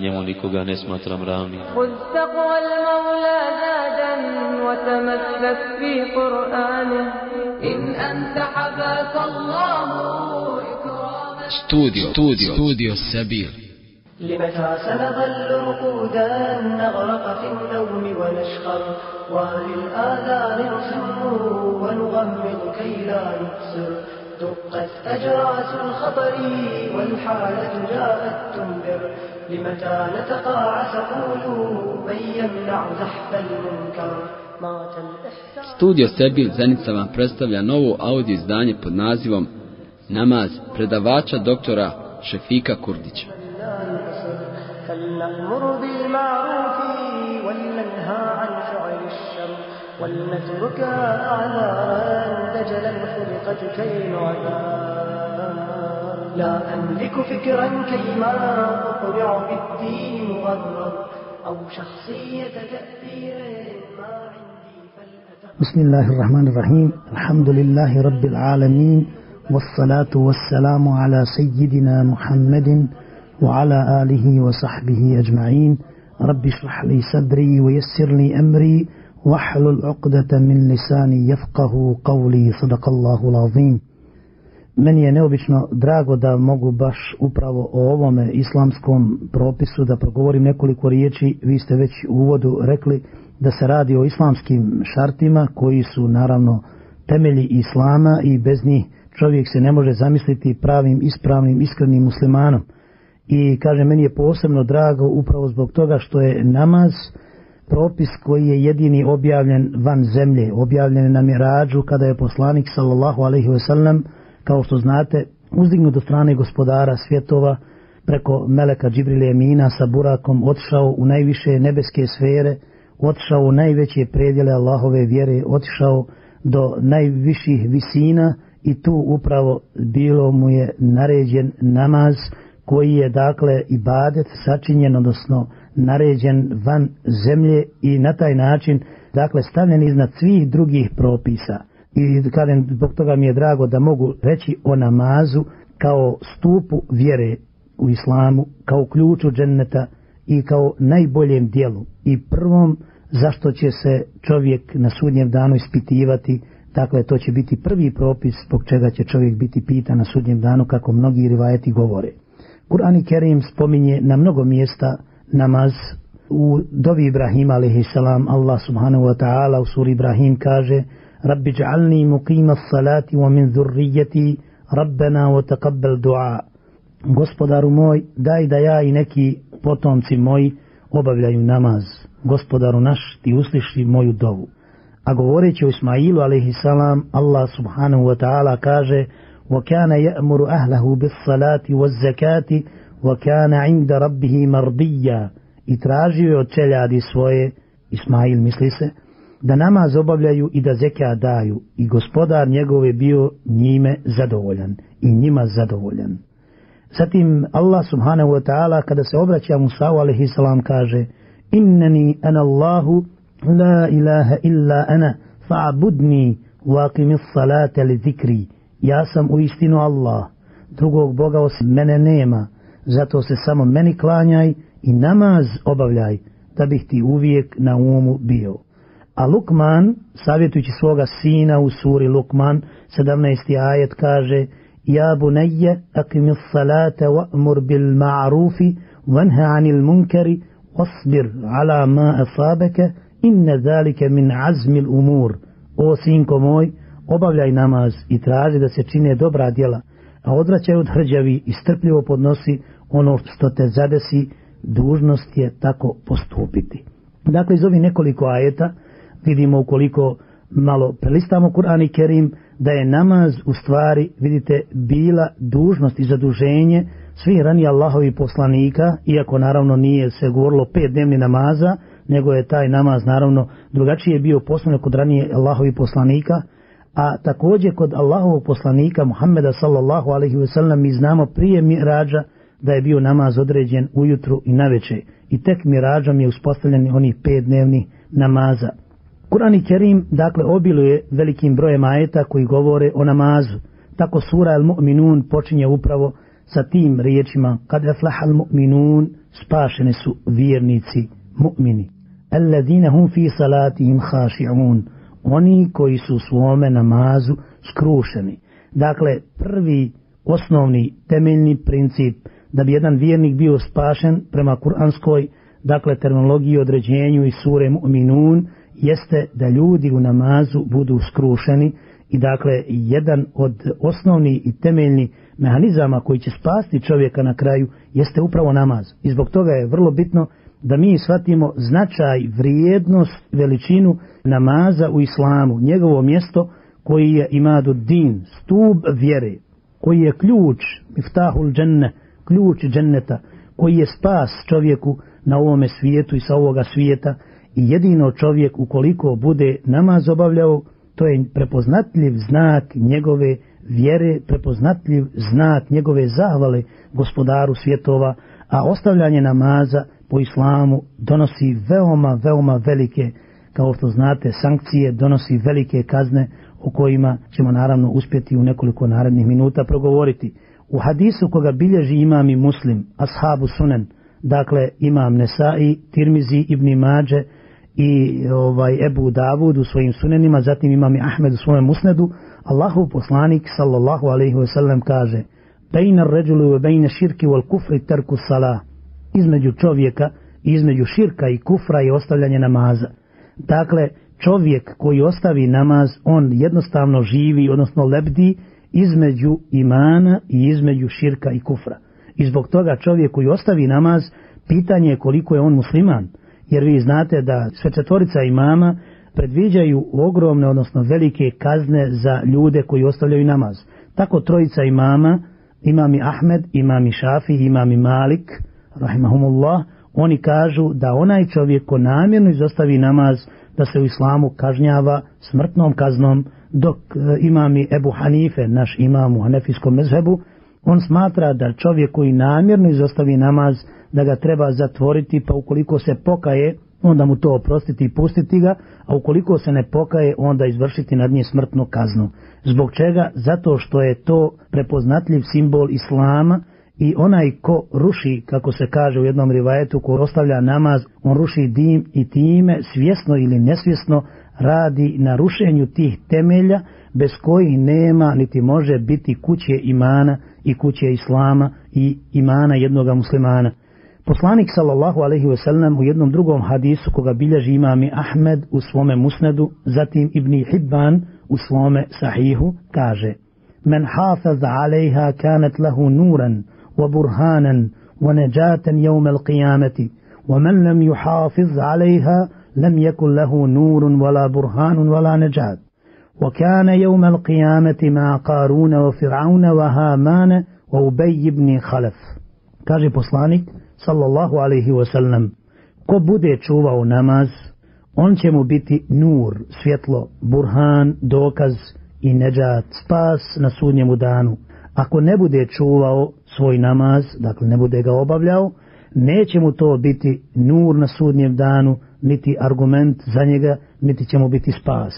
Njemu nikoga ne smatram ravnim. خذ تقوى المولى زادا وتمسك في قرآنه إن أنت حباك الله إكراما Studio, studio, studio Sabir. لمتى سنظل رقودا نغرق في النوم ونشخر وللآذان نصم ونغمض كي لا نبصر دقت أجراس الخطر والحالة جاءت تنذر لمتى نتقاعس قولوا من يمنع زحف المنكر مات الإحسان Studio Sabir Zenica vam predstavlja novo audio izdanje pod nazivom Namaz predavača doktora Šefika Kurdića. الشر ولنترك أعذارا دجلا خلقت كي نعذار لا أملك فكرا كيما أقرع بالدين مغرر أو شخصية تأثير ما عندي بسم الله الرحمن الرحيم. الحمد لله رب العالمين والصلاة والسلام على سيدنا محمد وعلى آله وصحبه أجمعين. رب اشرح لي صدري ويسر لي أمري. واحلل عقدة من لساني يفقه قولي صدق الله العظيم Meni je neobično drago da mogu baš upravo o ovome islamskom propisu da progovorim nekoliko riječi. Vi ste već u uvodu rekli da se radi o islamskim šartima koji su naravno temelji islama i bez njih čovjek se ne može zamisliti pravim, ispravnim, iskrenim muslimanom. I kaže, meni je posebno drago upravo zbog toga što je namaz propis koji je jedini objavljen van zemlje, objavljen je na mirađu kada je poslanik sallallahu alaihi ve sellem kao što znate, uzdignut do strane gospodara svjetova, preko Meleka Džibrile Emina sa burakom otišao u najviše nebeske sfere, otišao u najveće predjele Allahove vjere, otišao do najviših visina i tu upravo bilo mu je naređen namaz koji je dakle ibadet sačinjen, odnosno naređen van zemlje i na taj način dakle stavljen iznad svih drugih propisa. I kažem zbog toga mi je drago da mogu reći o namazu kao stupu vjere u islamu, kao ključu dženneta i kao najboljem dijelu i prvom zašto će se čovjek na sudnjem danu ispitivati. Dakle to će biti prvi propis zbog čega će čovjek biti pitan na sudnjem danu kako mnogi rivajeti govore. Kur'an i Kerim spominje na mnogo mjesta namaz u dovi Ibrahima a.s. Allah subhanahu wa ta'ala u suri Ibrahim kaže رب اجعلني مقيم الصلاة ومن ذريتي ربنا وتقبل دعاء Gospodaru moj, daj da ja i neki potomci moji obavljaju namaz. Gospodaru naš, ti usliši moju dovu. A govoreći o Ismailu a.s. Allah subhanahu wa ta'ala kaže وَكَانَ يَأْمُرُ أَهْلَهُ بِالصَّلَاةِ وَالزَّكَاةِ وَكَانَ عِنْدَ رَبِّهِ مَرْضِيًّا I tražio je od čeljadi svoje, Ismail misli se, da namaz obavljaju i da zeka daju i gospodar njegov je bio njime zadovoljan i njima zadovoljan. Zatim Allah subhanahu wa ta'ala kada se obraća Musa alaihi salam kaže Inneni ana Allahu la ilaha illa ana fa'budni waqimi salata li zikri Ja sam u istinu Allah, drugog Boga osim mene nema, zato se samo meni klanjaj i namaz obavljaj, da bih ti uvijek na umu bio. A Lukman, savjetujući svoga sina u suri Lukman, 17. ajet kaže Ja bunajje, akimis salata wa'mur bil ma'rufi, vanha anil munkari, wasbir ala ma asabaka, inne zalike min azmil umur, o sinko moj, obavljaj namaz i traži da se čine dobra djela, a odvraćaj od hrđavi i strpljivo podnosi ono što te zadesi, dužnost je tako postupiti. Dakle, iz ovih nekoliko ajeta vidimo ukoliko malo prelistamo Kur'an i Kerim, da je namaz u stvari, vidite, bila dužnost i zaduženje svih rani Allahovi poslanika, iako naravno nije se govorilo pet dnevni namaza, nego je taj namaz naravno drugačije bio poslanik kod ranije Allahovi poslanika, a također kod Allahovog poslanika Muhammeda sallallahu alaihi ve sellem mi znamo prije mirađa da je bio namaz određen ujutru i naveče i tek mirađom je uspostavljen onih pet dnevni namaza. Kur'an i Kerim dakle obiluje velikim brojem ajeta koji govore o namazu. Tako sura Al-Mu'minun počinje upravo sa tim riječima kad aflaha al-mu'minun spašeni su vjernici mu'mini. Alladine hum fi salatihim khashi'un oni koji su u svome namazu skrušeni. Dakle, prvi osnovni temeljni princip da bi jedan vjernik bio spašen prema kuranskoj dakle terminologiji određenju i sure mu'minun jeste da ljudi u namazu budu skrušeni i dakle jedan od osnovni i temeljni mehanizama koji će spasti čovjeka na kraju jeste upravo namaz. I zbog toga je vrlo bitno da mi shvatimo značaj, vrijednost, veličinu namaza u islamu, njegovo mjesto koji je imadu din, stub vjere, koji je ključ, miftahul dženne, ključ dženneta, koji je spas čovjeku na ovome svijetu i sa ovoga svijeta i jedino čovjek ukoliko bude namaz obavljao, to je prepoznatljiv znak njegove vjere, prepoznatljiv znak njegove zahvale gospodaru svjetova, a ostavljanje namaza po islamu donosi veoma, veoma velike, kao što znate, sankcije, donosi velike kazne o kojima ćemo naravno uspjeti u nekoliko narednih minuta progovoriti. U hadisu koga bilježi imam i muslim, ashabu sunen, dakle imam Nesai, Tirmizi, Ibni Mađe i ovaj Ebu Davud u svojim sunenima, zatim imam i Ahmed u svojem musnedu, Allahu poslanik sallallahu alaihi ve sellem kaže Bejna ređulu ve bejna širki wal kufri terku salah između čovjeka i između širka i kufra i ostavljanje namaza. Dakle, čovjek koji ostavi namaz, on jednostavno živi, odnosno lebdi između imana i između širka i kufra. I zbog toga čovjek koji ostavi namaz, pitanje je koliko je on musliman. Jer vi znate da sve četvorica imama predviđaju ogromne, odnosno velike kazne za ljude koji ostavljaju namaz. Tako trojica imama, imami Ahmed, imami Šafi, imami Malik, rahimahumullah, oni kažu da onaj čovjek ko namjerno izostavi namaz, da se u islamu kažnjava smrtnom kaznom, dok e, imami Ebu Hanife, naš imam u Hanefijskom mezhebu, on smatra da čovjek koji namjerno izostavi namaz, da ga treba zatvoriti, pa ukoliko se pokaje, onda mu to oprostiti i pustiti ga, a ukoliko se ne pokaje, onda izvršiti nad nje smrtnu kaznu. Zbog čega? Zato što je to prepoznatljiv simbol Islama, i onaj ko ruši, kako se kaže u jednom rivajetu, ko ostavlja namaz, on ruši dim i time svjesno ili nesvjesno radi na rušenju tih temelja bez kojih nema niti može biti kuće imana i kuće islama i imana jednoga muslimana. Poslanik sallallahu alejhi ve sellem u jednom drugom hadisu koga bilježi imami Ahmed u svome Musnedu, zatim Ibn Hibban u svome Sahihu kaže: Men hafaz alejha kanat lahu nuran wa burhanan wa najatan yawm al-qiyamati wa man lam yuhafiz alejha لم يكن له نور ولا برهان ولا نجاة وكان يوم القيامة مع قارون وفرعون وهامان وأبي بن خلف kaže poslanik sallallahu alaihi wasallam ko bude čuvao namaz on će mu biti nur, svjetlo, burhan, dokaz i neđat, spas na sudnjemu danu ako ne bude čuvao svoj namaz, dakle ne bude ga obavljao, neće mu to biti nur na sudnjem danu, niti argument za njega, niti će mu biti spas.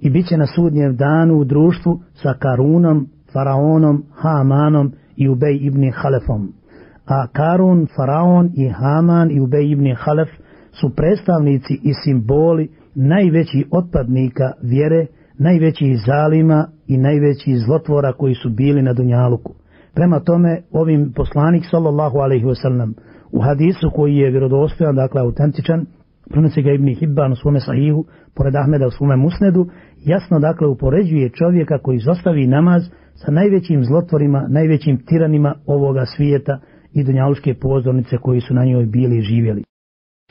I bit će na sudnjem danu u društvu sa Karunom, Faraonom, Hamanom i Ubej ibn Halefom. A Karun, Faraon i Haman i Ubej ibn Halef su predstavnici i simboli najveći otpadnika vjere, najvećih zalima i najvećih zlotvora koji su bili na Dunjaluku. Prema tome, ovim poslanik sallallahu alaihi wasallam u hadisu koji je vjerodostojan, dakle autentičan, prenosi ga Ibn Hibban u svome sahihu, pored Ahmeda u svome musnedu, jasno dakle upoređuje čovjeka koji izostavi namaz sa najvećim zlotvorima, najvećim tiranima ovoga svijeta i dunjaluške pozornice koji su na njoj bili i živjeli.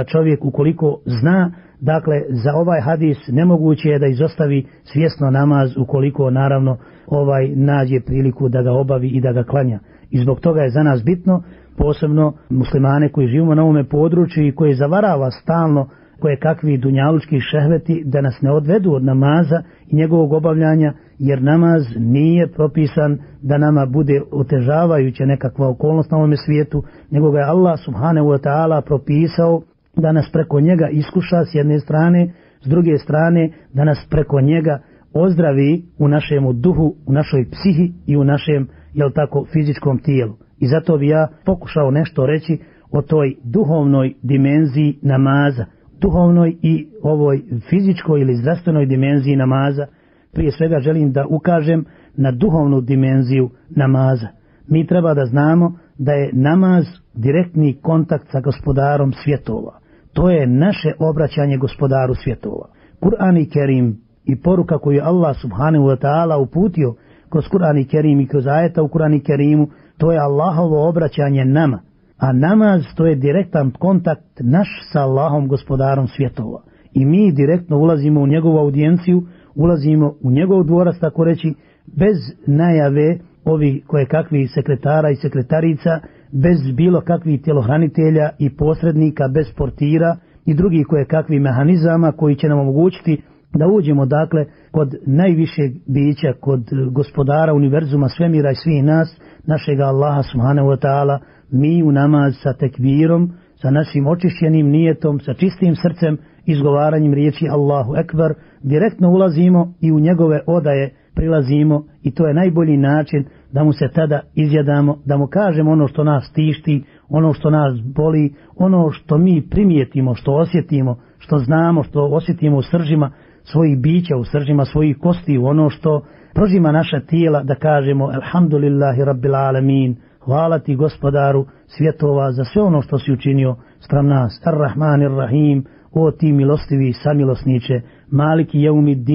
Čovjek ukoliko zna, dakle, za ovaj hadis nemoguće je da izostavi svjesno namaz ukoliko naravno ovaj nađe priliku da ga obavi i da ga klanja. I zbog toga je za nas bitno, posebno muslimane koji živimo na ovome području i koji zavarava stalno koje kakvi dunjalučki šehveti da nas ne odvedu od namaza i njegovog obavljanja, jer namaz nije propisan da nama bude otežavajuća nekakva okolnost na ovome svijetu, nego ga je Allah subhanahu wa ta'ala propisao da nas preko njega iskuša s jedne strane, s druge strane da nas preko njega ozdravi u našem duhu, u našoj psihi i u našem, jel tako, fizičkom tijelu. I zato bi ja pokušao nešto reći o toj duhovnoj dimenziji namaza, duhovnoj i ovoj fizičkoj ili zdravstvenoj dimenziji namaza. Prije svega želim da ukažem na duhovnu dimenziju namaza. Mi treba da znamo da je namaz direktni kontakt sa gospodarom svjetova. To je naše obraćanje gospodaru svjetova. Kur'an i Kerim i poruka koju Allah subhanahu wa ta'ala uputio kroz Kur'an i Kerim i kroz ajeta u Kur'an i Kerimu, to je Allahovo obraćanje nama. A namaz to je direktan kontakt naš sa Allahom gospodarom svjetova. I mi direktno ulazimo u njegovu audijenciju, ulazimo u njegov dvorac, tako reći, bez najave ovi koje kakvi sekretara i sekretarica, bez bilo kakvih tjelohranitelja i posrednika, bez portira i drugih koje kakvi mehanizama koji će nam omogućiti da uđemo dakle kod najvišeg bića, kod gospodara univerzuma, svemira i svih nas, našega Allaha subhanahu wa ta'ala, mi u namaz sa tekbirom, sa našim očišćenim nijetom, sa čistim srcem, izgovaranjem riječi Allahu Ekber, direktno ulazimo i u njegove odaje prilazimo i to je najbolji način da mu se tada izjadamo, da mu kažemo ono što nas tišti, ono što nas boli, ono što mi primijetimo, što osjetimo, što znamo, što osjetimo u sržima svojih bića, u sržima svojih kosti, u ono što prožima naša tijela, da kažemo Alhamdulillahi Rabbil Alamin, hvala ti gospodaru svjetova za sve ono što si učinio sprem nas. Ar-Rahman Ar-Rahim, o ti milostivi i samilosniče, Maliki Jeumid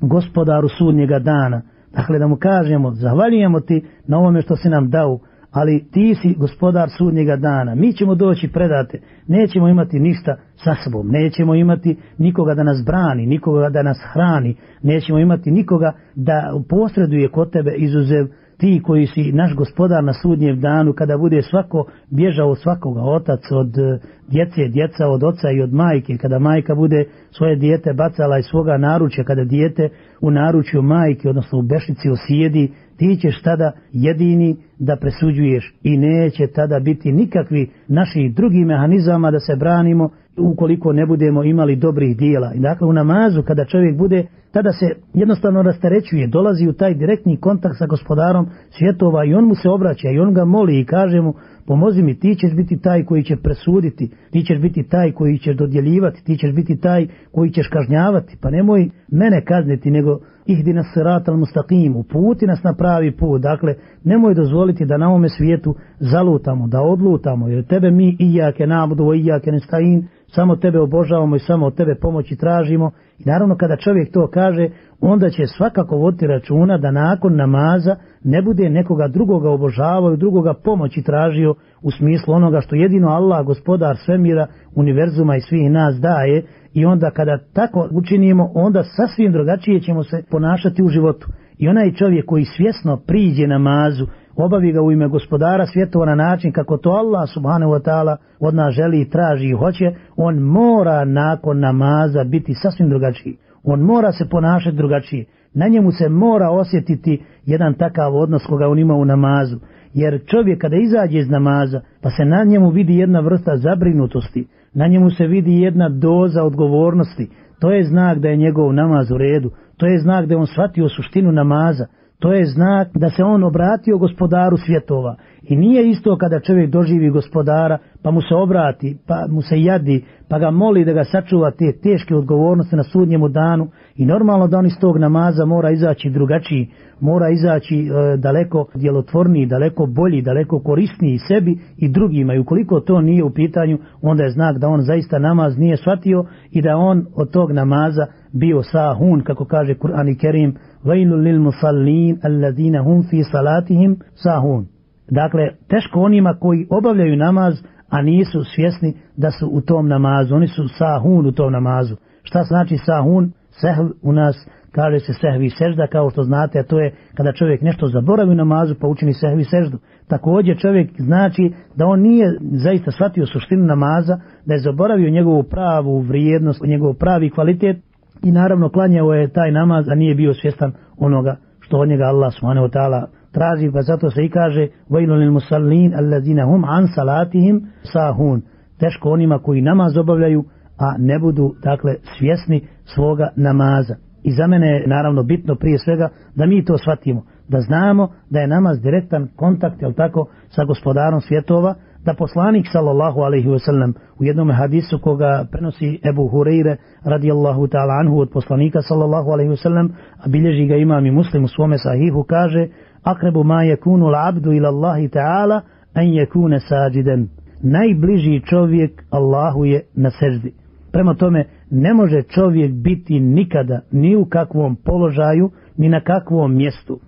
gospodaru sudnjega dana. Dakle, da mu kažemo, zahvaljujemo ti na ovome što si nam dao, ali ti si gospodar sudnjega dana. Mi ćemo doći predate, nećemo imati ništa sa sobom, nećemo imati nikoga da nas brani, nikoga da nas hrani, nećemo imati nikoga da posreduje kod tebe izuzev ti koji si naš gospodar na sudnjem danu, kada bude svako bježao od svakoga, otac od e, djece, djeca od oca i od majke, kada majka bude svoje dijete bacala iz svoga naručja, kada dijete u naručju majke, odnosno u bešici osijedi, ti ćeš tada jedini da presuđuješ i neće tada biti nikakvi naših drugih mehanizama da se branimo ukoliko ne budemo imali dobrih dijela. I dakle u namazu kada čovjek bude, tada se jednostavno rasterećuje, dolazi u taj direktni kontakt sa gospodarom svjetova i on mu se obraća i on ga moli i kaže mu pomozi mi, ti ćeš biti taj koji će presuditi, ti ćeš biti taj koji ćeš dodjeljivati, ti ćeš biti taj koji ćeš kažnjavati, pa nemoj mene kazniti, nego ihdi nas sirat al mustaqim, uputi nas na pravi put, dakle, nemoj dozvoliti da na ovome svijetu zalutamo, da odlutamo, jer tebe mi i jake nabudu, i jake nestain, samo tebe obožavamo i samo od tebe pomoći tražimo. I naravno kada čovjek to kaže, onda će svakako voditi računa da nakon namaza ne bude nekoga drugoga obožavao i drugoga pomoći tražio u smislu onoga što jedino Allah, gospodar svemira, univerzuma i svih nas daje i onda kada tako učinimo, onda sasvim drugačije ćemo se ponašati u životu. I onaj čovjek koji svjesno priđe namazu, obavi ga u ime gospodara svjetova na način kako to Allah subhanahu wa ta'ala od nas želi i traži i hoće, on mora nakon namaza biti sasvim drugačiji. On mora se ponašati drugačije. Na njemu se mora osjetiti jedan takav odnos koga on ima u namazu. Jer čovjek kada izađe iz namaza, pa se na njemu vidi jedna vrsta zabrinutosti, na njemu se vidi jedna doza odgovornosti, to je znak da je njegov namaz u redu, to je znak da je on shvatio suštinu namaza, To je znak da se on obratio gospodaru svjetova. I nije isto kada čovjek doživi gospodara, pa mu se obrati, pa mu se jadi, pa ga moli da ga sačuva te teške odgovornosti na sudnjemu danu. I normalno da on iz tog namaza mora izaći drugačiji, mora izaći e, daleko djelotvorniji, daleko bolji, daleko korisniji sebi i drugima. I ukoliko to nije u pitanju, onda je znak da on zaista namaz nije shvatio i da on od tog namaza bio sahun, kako kaže Kur'an i Kerim, vejlu lil musallin alladina hum fi salatihim sahun. Dakle, teško onima koji obavljaju namaz, a nisu svjesni da su u tom namazu. Oni su sahun u tom namazu. Šta znači sahun? Sehl u nas kaže se sehvi sežda, kao što znate, a to je kada čovjek nešto zaboravi u namazu, pa učini sehvi seždu. Također čovjek znači da on nije zaista shvatio suštinu namaza, da je zaboravio njegovu pravu vrijednost, njegov pravi kvalitet i naravno klanjao je taj namaz, a nije bio svjestan onoga što od njega Allah subhanahu wa ta'ala traži, pa zato se i kaže vajlun lil musallin allazina hum an salatihim sahun. Teško onima koji namaz obavljaju, a ne budu, dakle, svjesni svoga namaza. I za mene je naravno bitno prije svega da mi to shvatimo, da znamo da je namaz direktan kontakt, jel tako, sa gospodarom svjetova, da poslanik sallallahu alaihi wasallam u jednom hadisu koga prenosi Ebu Hureyre radijallahu ta'ala anhu od poslanika sallallahu alaihi wasallam, a bilježi ga imam i muslim u svome sahihu, kaže akrebu ma yakunu l'abdu ila Allahi ta'ala an yakuna sađiden. Najbliži čovjek Allahu je na seždi. Prema tome, ne može čovjek biti nikada ni u kakvom položaju, ni na kakvom mjestu.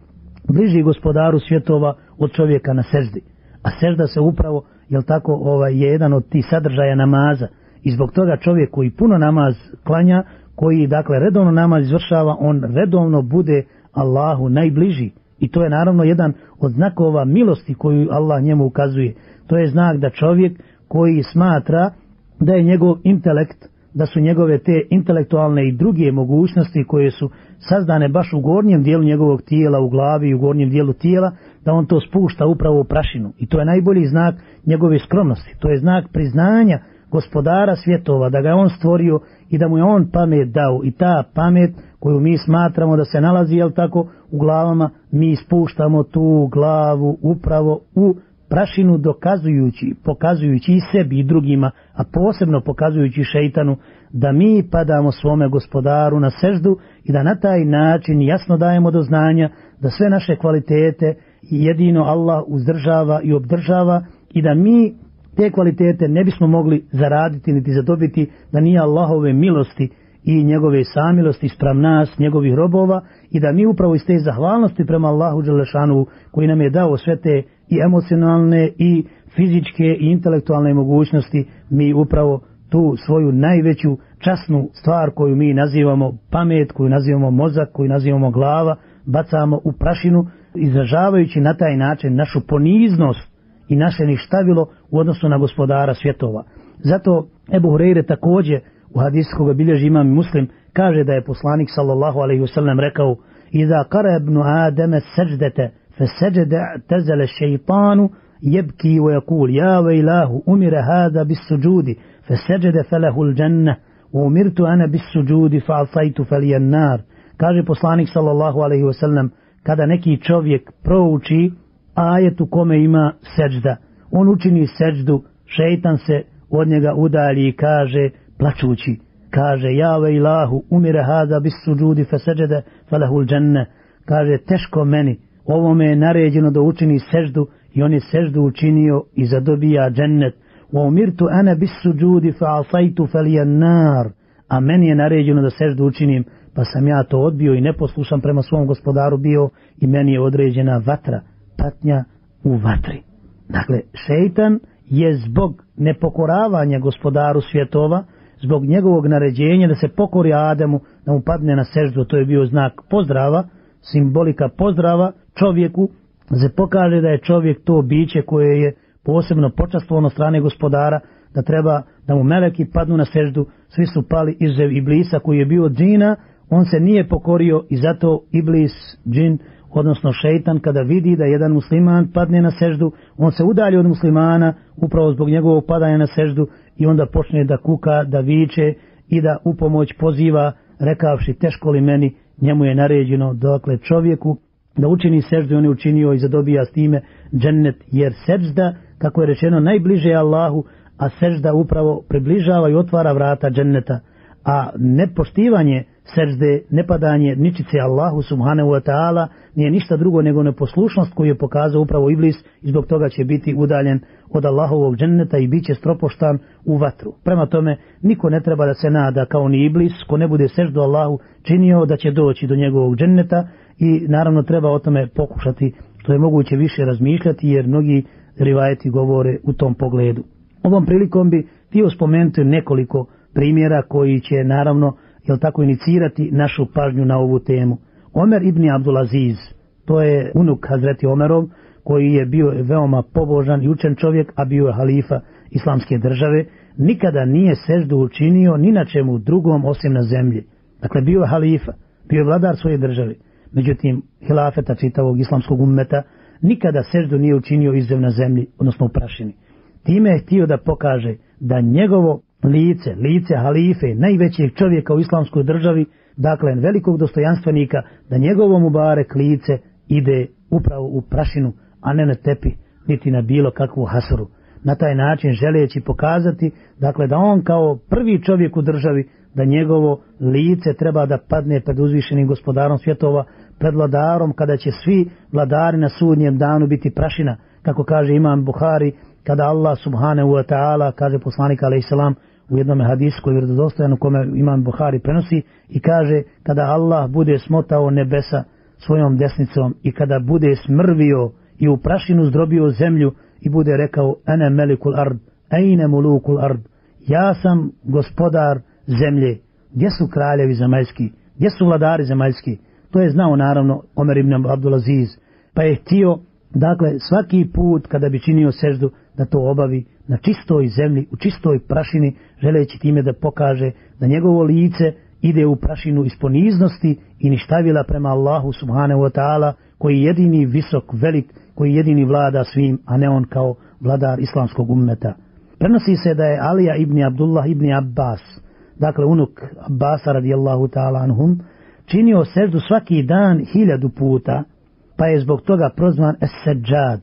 Bliži gospodaru svjetova od čovjeka na seždi. A sežda se upravo, jel tako, ovaj, je jedan od tih sadržaja namaza. I zbog toga čovjek koji puno namaz klanja, koji dakle redovno namaz izvršava, on redovno bude Allahu najbliži. I to je naravno jedan od znakova milosti koju Allah njemu ukazuje. To je znak da čovjek koji smatra da je njegov intelekt, da su njegove te intelektualne i druge mogućnosti koje su sazdane baš u gornjem dijelu njegovog tijela, u glavi i u gornjem dijelu tijela, da on to spušta upravo u prašinu. I to je najbolji znak njegove skromnosti. To je znak priznanja gospodara svjetova, da ga je on stvorio i da mu je on pamet dao. I ta pamet koju mi smatramo da se nalazi, jel tako, u glavama, mi spuštamo tu glavu upravo u prašinu prašinu dokazujući, pokazujući i sebi i drugima, a posebno pokazujući šeitanu, da mi padamo svome gospodaru na seždu i da na taj način jasno dajemo do znanja da sve naše kvalitete jedino Allah uzdržava i obdržava i da mi te kvalitete ne bismo mogli zaraditi niti zadobiti da nije Allahove milosti i njegove samilosti sprem nas, njegovih robova i da mi upravo iz te zahvalnosti prema Allahu Đelešanu koji nam je dao sve te i emocionalne i fizičke i intelektualne mogućnosti mi upravo tu svoju najveću časnu stvar koju mi nazivamo pamet, koju nazivamo mozak, koju nazivamo glava, bacamo u prašinu, izražavajući na taj način našu poniznost i naše ništavilo u odnosu na gospodara svjetova. Zato Ebu Hureyre također u hadisu koga bilježi imam muslim, kaže da je poslanik sallallahu alaihi wasallam rekao Iza kara ibn Ademe seždete فسجد اعتزل الشيطان يبكي ويقول يا ويلاه أمر هذا بالسجود فسجد bis الجنة. وأمرت أنا بالسجود فعصيت فلي umirtu ana bis suđudi fa asajtu felijen kaže poslanik sallallahu alaihi wasallam kada neki čovjek prouči ajet u kome ima seđda on učini seđdu šeitan se od njega udalji i kaže plačući, kaže, ja ve ilahu, umire hada bis suđudi fe seđede falahul dženne, kaže, teško meni, ovome je naređeno da učini seždu i on je seždu učinio i zadobija džennet, wa umirtu ana bis suđudi fa asajtu falijan nar, a meni je naređeno da seždu učinim, pa sam ja to odbio i neposlušan prema svom gospodaru bio i meni je određena vatra, patnja u vatri. Dakle, šeitan je zbog nepokoravanja gospodaru svjetova, zbog njegovog naređenja da se pokori Ademu, da mu padne na seždu, to je bio znak pozdrava, simbolika pozdrava čovjeku, se pokaže da je čovjek to biće koje je posebno počastvovano strane gospodara, da treba da mu meleki padnu na seždu, svi su pali izuzev Iblisa koji je bio džina, on se nije pokorio i zato Iblis, džin, odnosno šeitan, kada vidi da jedan musliman padne na seždu, on se udalji od muslimana upravo zbog njegovog padanja na seždu i onda počne da kuka, da viče i da u pomoć poziva, rekavši teško li meni, njemu je naređeno, dokle čovjeku da učini seždu, on je učinio i zadobija s time džennet, jer sežda, kako je rečeno, najbliže je Allahu, a sežda upravo približava i otvara vrata dženneta, a nepoštivanje sežde, nepadanje ničice Allahu subhanahu wa ta'ala nije ništa drugo nego neposlušnost koju je pokazao upravo Iblis i zbog toga će biti udaljen od Allahovog dženneta i bit će stropoštan u vatru. Prema tome, niko ne treba da se nada kao ni Iblis, ko ne bude seždu Allahu činio da će doći do njegovog dženneta i naravno treba o tome pokušati to je moguće više razmišljati jer mnogi rivajeti govore u tom pogledu. Ovom prilikom bi htio spomenuti nekoliko primjera koji će naravno jel tako inicirati našu pažnju na ovu temu. Omer ibn Abdulaziz, to je unuk Hazreti Omerov, koji je bio veoma pobožan i učen čovjek, a bio je halifa islamske države, nikada nije seždu učinio ni na čemu drugom osim na zemlji. Dakle, bio je halifa, bio je vladar svoje države. Međutim, hilafeta čitavog islamskog ummeta nikada seždu nije učinio izvev na zemlji, odnosno u prašini. Time je htio da pokaže da njegovo lice, lice halife, najvećeg čovjeka u islamskoj državi, dakle velikog dostojanstvenika, da njegovo mubarek lice ide upravo u prašinu, a ne na tepi, niti na bilo kakvu hasaru. Na taj način želeći pokazati, dakle da on kao prvi čovjek u državi, da njegovo lice treba da padne pred uzvišenim gospodarom svjetova, pred vladarom, kada će svi vladari na sudnjem danu biti prašina, kako kaže imam Buhari, kada Allah subhanahu wa ta'ala, kaže poslanik alaih salam, u jednom hadisu koji je vjerodostojan u kome imam Buhari prenosi i kaže kada Allah bude smotao nebesa svojom desnicom i kada bude smrvio i u prašinu zdrobio zemlju i bude rekao ene melikul ard, ejne mulukul ard, ja sam gospodar zemlje, gdje su kraljevi zemaljski, gdje su vladari zemaljski, to je znao naravno Omer ibn Abdulaziz, pa je htio, dakle, svaki put kada bi činio seždu, da to obavi na čistoj zemlji, u čistoj prašini, želeći time da pokaže da njegovo lice ide u prašinu iz poniznosti i ništavila prema Allahu subhanahu wa ta'ala, koji je jedini visok, velik, koji jedini vlada svim, a ne on kao vladar islamskog ummeta. Prenosi se da je Alija ibn Abdullah ibn Abbas, dakle unuk Abbasa radijallahu ta'ala anhum, činio seždu svaki dan hiljadu puta, pa je zbog toga prozvan Esedžad,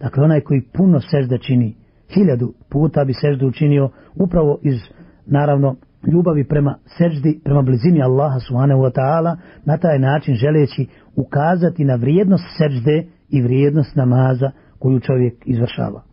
dakle onaj koji puno sežda čini, hiljadu puta bi seždu učinio upravo iz, naravno, ljubavi prema seždi, prema blizini Allaha subhanahu wa ta'ala, na taj način želeći ukazati na vrijednost sežde i vrijednost namaza koju čovjek izvršava.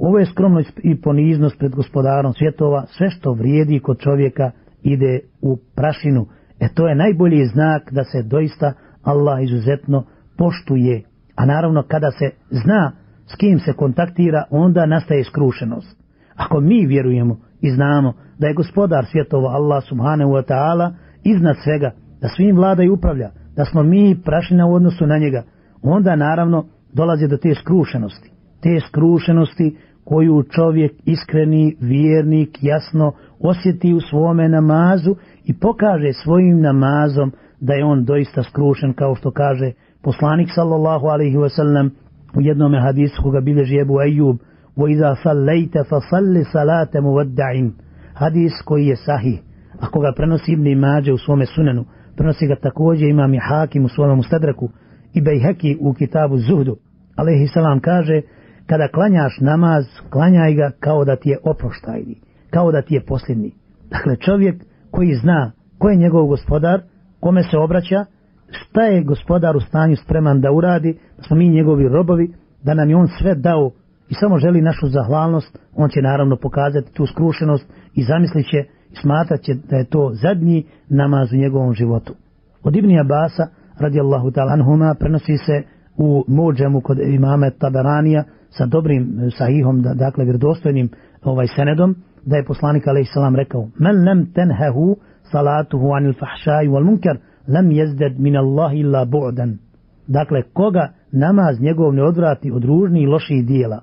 Ovo je skromnost i poniznost pred gospodarom svjetova, sve što vrijedi kod čovjeka ide u prašinu. E to je najbolji znak da se doista Allah izuzetno poštuje. A naravno kada se zna s kim se kontaktira, onda nastaje skrušenost. Ako mi vjerujemo i znamo da je gospodar svjetova Allah subhanahu wa ta'ala iznad svega, da svim vlada i upravlja, da smo mi prašina u odnosu na njega, onda naravno dolazi do te skrušenosti. Te skrušenosti koju čovjek iskreni, vjernik, jasno osjeti u svome namazu i pokaže svojim namazom da je on doista skrušen kao što kaže poslanik sallallahu alaihi wa sallam u jednom hadisu koga bilježi Ebu Ejub wa iza sallajte fa salli salate muvadda'in hadis koji je sahih a koga prenosi Ibn Mađe u svome sunenu prenosi ga također imam i Hakim u svome mustadraku i Bejheki u kitabu Zuhdu. Alaihi salam kaže kada klanjaš namaz klanjaj ga kao da ti je oproštajni kao da ti je posljedni dakle čovjek koji zna ko je njegov gospodar kome se obraća šta je gospodar u stanju spreman da uradi, da smo mi njegovi robovi, da nam je on sve dao i samo želi našu zahvalnost, on će naravno pokazati tu skrušenost i zamislit će i smatrat će da je to zadnji namaz u njegovom životu. Od Ibni Abasa, radijallahu ta'ala anhuma, prenosi se u mođemu kod imame Taberanija sa dobrim eh, sahihom, dakle vjerodostojnim ovaj senedom, da je poslanik alejhi selam rekao, men lem tenhehu salatuhu anil fahsha'i wal munkar, lam yazdad min Allah illa bu'dan. Dakle, koga namaz njegov ne odvrati od ružnih i loših dijela,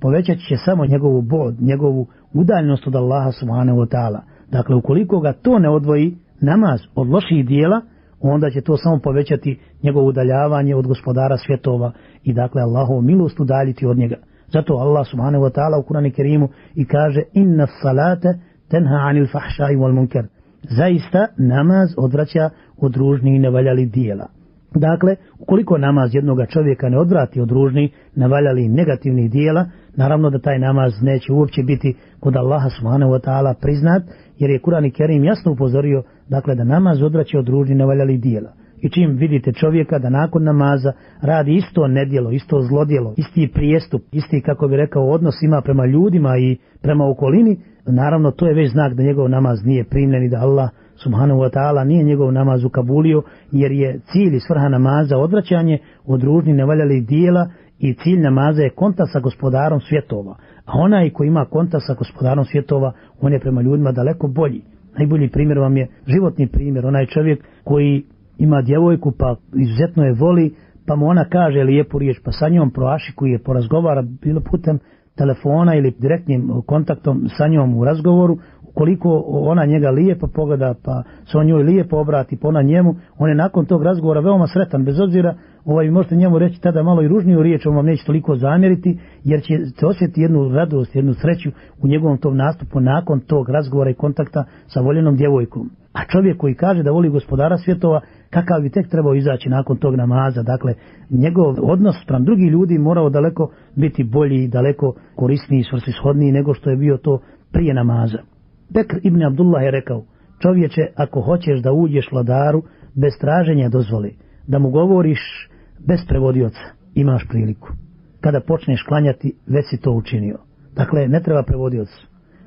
povećat će samo njegovu bod, njegovu udaljnost od Allaha subhanahu wa ta'ala. Dakle, ukoliko ga to ne odvoji namaz od loših dijela, onda će to samo povećati njegovo udaljavanje od gospodara svjetova i dakle Allahov milost udaljiti od njega. Zato Allah subhanahu wa ta'ala u Kur'anu Kerimu i kaže inna salate tenha anil fahšai wal munkar. Zaista namaz odvraća od ružnih i nevaljali dijela. Dakle, ukoliko namaz jednog čovjeka ne odvrati od ružnih, nevaljali negativnih dijela, naravno da taj namaz neće uopće biti kod Allaha subhanahu wa ta'ala priznat, jer je Kur'an i Kerim jasno upozorio dakle, da namaz odvraća od ružnih navaljali dijela. I čim vidite čovjeka da nakon namaza radi isto nedjelo, isto zlodjelo, isti prijestup, isti, kako bi rekao, odnos ima prema ljudima i prema okolini, naravno to je već znak da njegov namaz nije primljen i da Allah subhanahu wa ta'ala nije njegov namaz ukabulio, jer je cilj i svrha namaza odvraćanje od ružnih nevaljalih dijela i cilj namaza je konta sa gospodarom svjetova. A onaj ko ima konta sa gospodarom svjetova, on je prema ljudima daleko bolji. Najbolji primjer vam je životni primjer, onaj čovjek koji ima djevojku pa izuzetno je voli, pa mu ona kaže lijepu riječ, pa sa njom proašikuje, porazgovara bilo putem telefona ili direktnim kontaktom sa njom u razgovoru, koliko ona njega lijepo pogleda, pa se on njoj lijepo obrati, pa ona njemu, on je nakon tog razgovora veoma sretan, bez obzira, ovaj, možete njemu reći tada malo i ružniju riječ, on vam neće toliko zamjeriti, jer će se osjetiti jednu radost, jednu sreću u njegovom tom nastupu nakon tog razgovora i kontakta sa voljenom djevojkom. A čovjek koji kaže da voli gospodara svjetova, kakav bi tek trebao izaći nakon tog namaza, dakle, njegov odnos sprem drugih ljudi morao daleko biti bolji, daleko korisniji i svrsishodniji nego što je bio to prije namaza. Bekr ibn Abdullah je rekao, čovječe, ako hoćeš da uđeš vladaru bez traženja dozvoli, da mu govoriš bez prevodioca, imaš priliku. Kada počneš klanjati, već si to učinio. Dakle, ne treba prevodioc.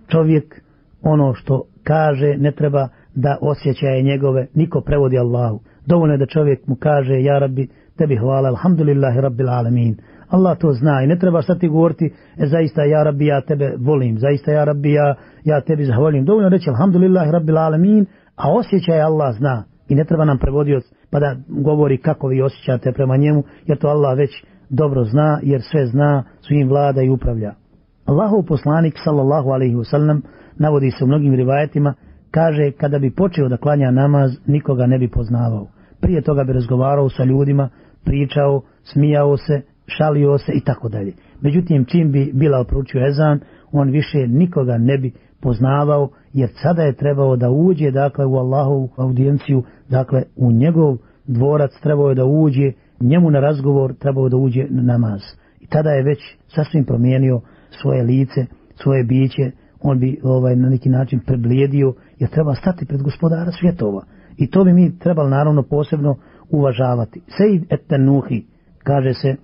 Čovjek, ono što kaže, ne treba da osjećaje njegove, niko prevodi Allahu. Dovoljno je da čovjek mu kaže, ja rabbi, tebi hvala, alhamdulillahi rabbil alamin. Allah to zna i ne treba šta ti govoriti, e zaista ja rabbi ja tebe volim, zaista ja rabbi ja, ja tebi zahvalim. Dovoljno reći alhamdulillah rabbil alamin, a osjećaj Allah zna i ne treba nam prevodioc pa da govori kako vi osjećate prema njemu, jer to Allah već dobro zna, jer sve zna, svim vlada i upravlja. Allahov poslanik sallallahu alaihi wasallam navodi se u mnogim rivajetima, kaže kada bi počeo da klanja namaz, nikoga ne bi poznavao. Prije toga bi razgovarao sa ljudima, pričao, smijao se, šalio se i tako dalje. Međutim, čim bi Bilal proučio ezan, on više nikoga ne bi poznavao, jer sada je trebao da uđe, dakle, u Allahovu audijenciju, dakle, u njegov dvorac trebao je da uđe, njemu na razgovor trebao da uđe na namaz. I tada je već sasvim promijenio svoje lice, svoje biće, on bi ovaj na neki način preblijedio, jer treba stati pred gospodara svjetova. I to bi mi trebali naravno posebno uvažavati. Sejid et Nuhi, kaže se,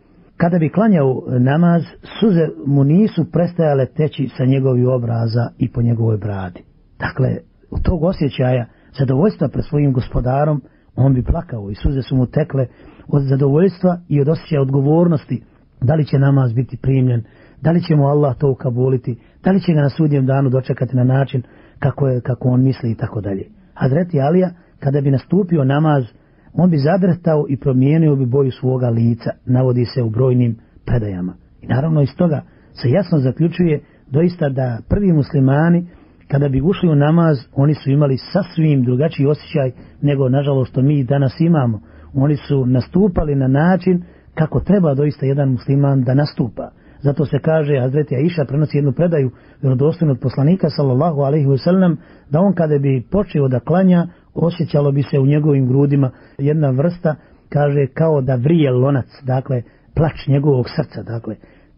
kada bi klanjao namaz, suze mu nisu prestajale teći sa njegovih obraza i po njegovoj bradi. Dakle, u tog osjećaja zadovoljstva pred svojim gospodarom, on bi plakao i suze su mu tekle od zadovoljstva i od osjećaja odgovornosti, da li će namaz biti primljen, da li će mu Allah to ukabuliti, da li će ga na sudnjem danu dočekati na način kako, je, kako on misli i tako dalje. Hazreti Alija, kada bi nastupio namaz, on bi zadrhtao i promijenio bi boju svoga lica, navodi se u brojnim predajama. I naravno iz toga se jasno zaključuje doista da prvi muslimani, kada bi ušli u namaz, oni su imali sasvim drugačiji osjećaj nego nažalost što mi danas imamo. Oni su nastupali na način kako treba doista jedan musliman da nastupa. Zato se kaže, Hazreti Aisha prenosi jednu predaju vjerodostojnog poslanika, sallallahu alaihi wasallam, da on kada bi počeo da klanja, osjećalo bi se u njegovim grudima jedna vrsta, kaže, kao da vrije lonac, dakle, plač njegovog srca, dakle,